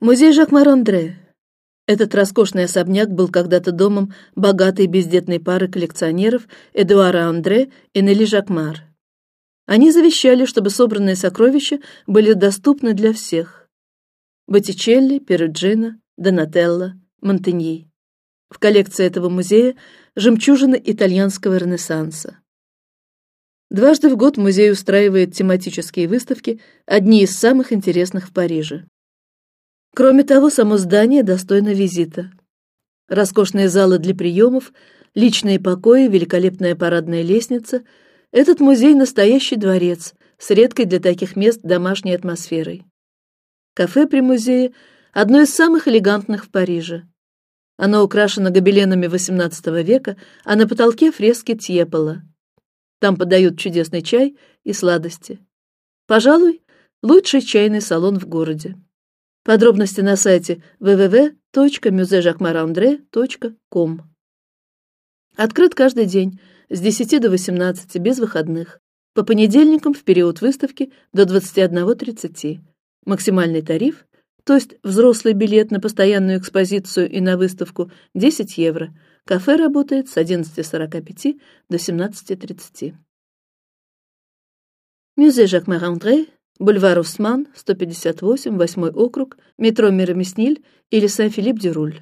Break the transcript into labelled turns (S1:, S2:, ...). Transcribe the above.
S1: Музей Жак-Мар-Андре. Этот роскошный особняк был когда-то домом богатой бездетной пары коллекционеров Эдуара Андре и Нелли Жакмар. Они завещали, чтобы собранные сокровища были доступны для всех. Боттичелли, Перуджино, Донателло, Монтеньи. В коллекции этого музея жемчужины итальянского Ренессанса. Дважды в год музей устраивает тематические выставки, одни из самых интересных в Париже. Кроме того, само здание достойно визита. Роскошные залы для приемов, личные покои, великолепная парадная лестница. Этот музей настоящий дворец с редкой для таких мест домашней атмосферой. Кафе при музее одно из самых элегантных в Париже. Оно украшено гобеленами XVIII века, а на потолке фрески Тьепола. Там подают чудесный чай и сладости. Пожалуй, лучший чайный салон в городе. Подробности на сайте www.musejacmarandre.com. Открыт каждый день с 10 до 18 без выходных. По понедельникам в период выставки до 21:30. Максимальный тариф, то есть взрослый билет на постоянную экспозицию и на выставку 10 евро. Кафе работает с 11:45 до 17:30. Musée Jacques Marandré Бульвар Усман, 158, 8 округ, метро Мирамесниль или Сен-Филипп-де-Руль.